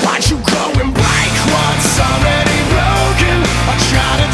Why'd you go and break what's already broken? I try to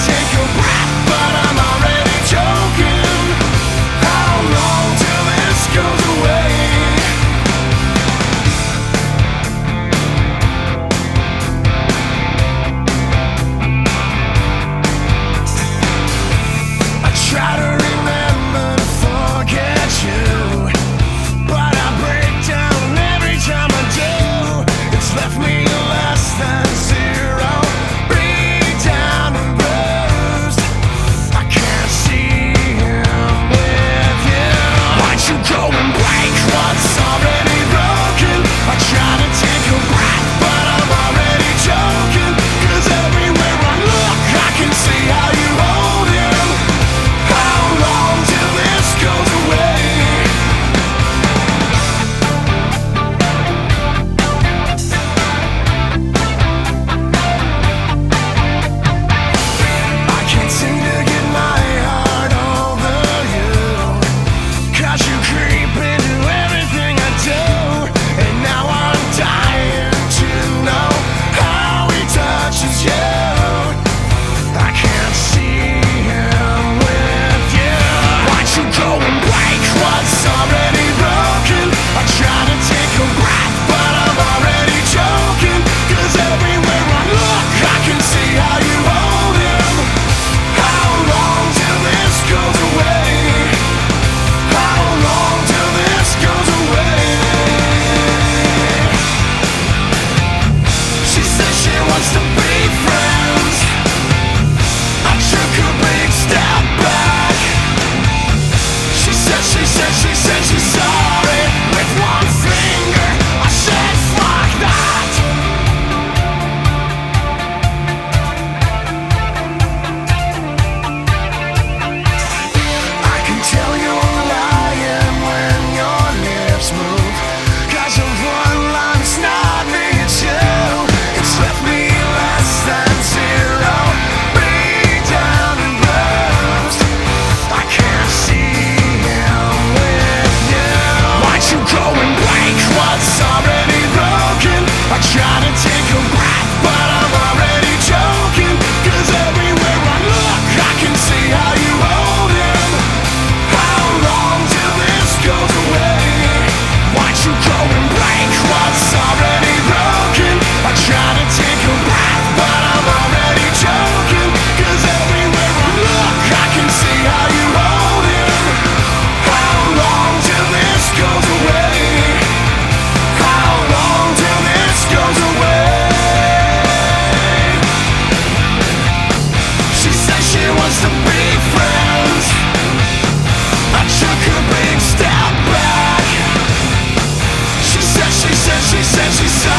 says she's